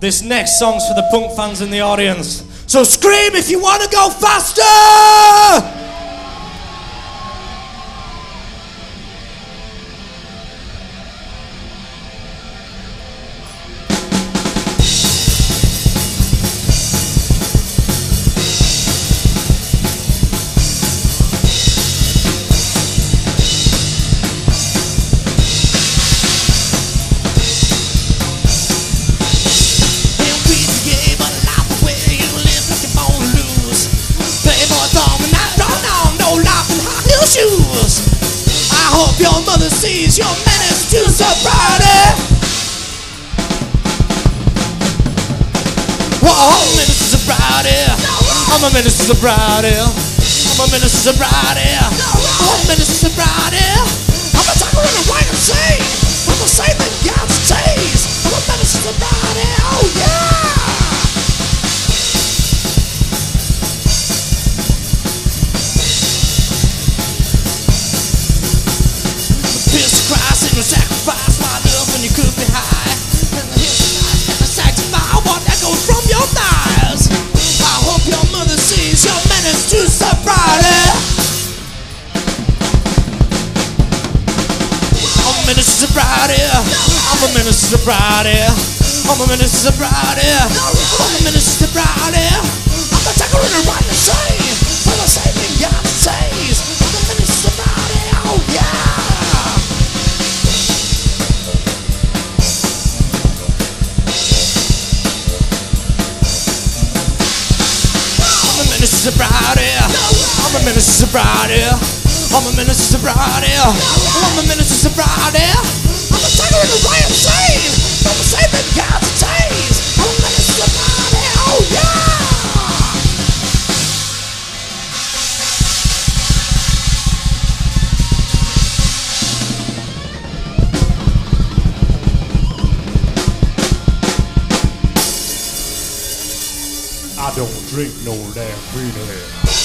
This next song's for the punk fans in the audience. So scream if you want to go faster! I hope your mother sees your menace to sobriety. Whoa, I'm a menace to sobriety. I'm a menace to sobriety. I'm a menace to sobriety. I'm a menace to sobriety. Sobriety. I'm a menace to sobriety. I'm a menace to sobriety. I'm a menace to sobriety. I'm a tiger in a right to say. I'm a saving God says. I'm a to sobriety. Oh yeah. To sobriety. I'm a menace to sobriety. I'm a to sobriety. I'm a menace to I don't drink no damn green ale.